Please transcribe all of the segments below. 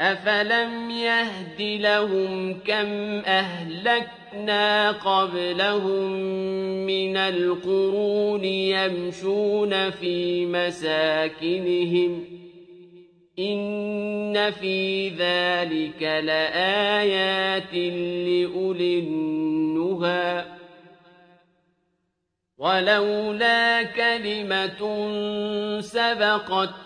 أفلم يهد لهم كم أهلكنا قبلهم من القرون يمشون في مساكنهم إن في ذلك لآيات لأولي النهى ولولا كلمة سبقت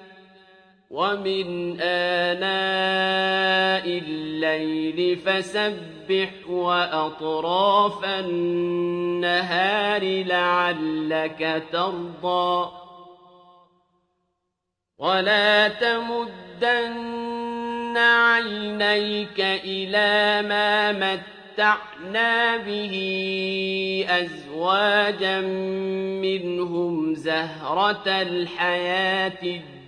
ومن آناء الليل فسبح وأطراف النهار لعلك ترضى ولا تمدن عينيك إلى ما متعنا به أزواجا منهم زهرة الحياة الدنيا